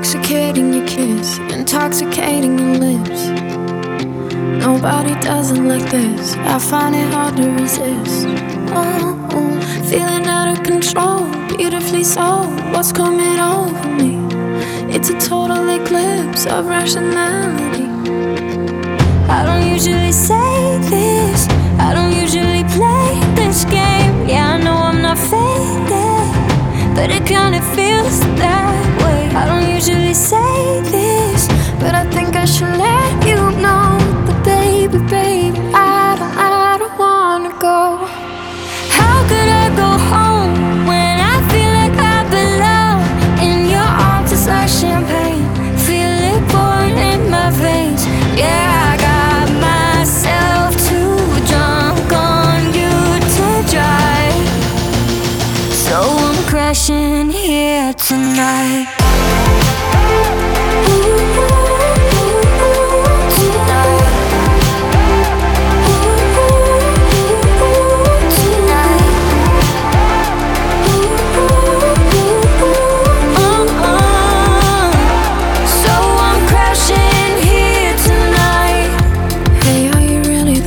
Intoxicating your kiss, intoxicating your lips. Nobody does it like this. I find it hard to resist. Oh, oh. feeling out of control, beautifully so. What's coming over me? It's a total eclipse of rationality. I don't usually say this. I don't usually play this game. Yeah, I know I'm not faded, but it kinda feels that.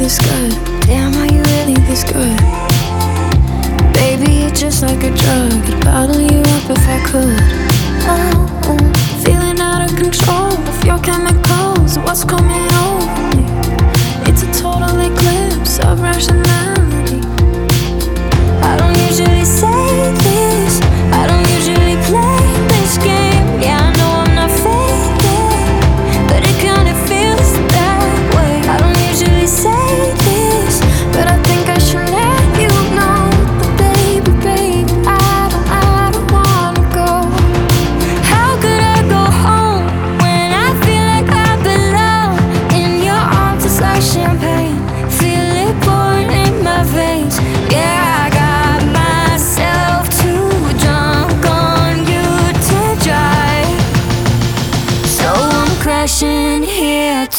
this good? Damn, are you really this good? Baby, You're just like a drug. It bottle you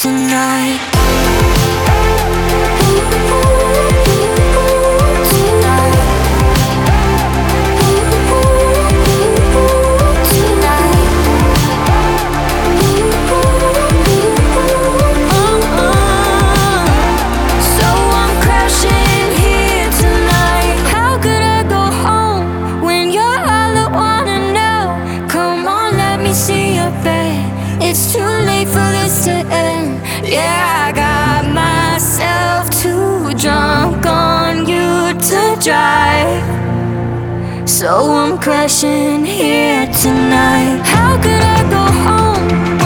tonight. to end. Yeah, I got myself too drunk on you to drive. So I'm crashing here tonight. How could I go home?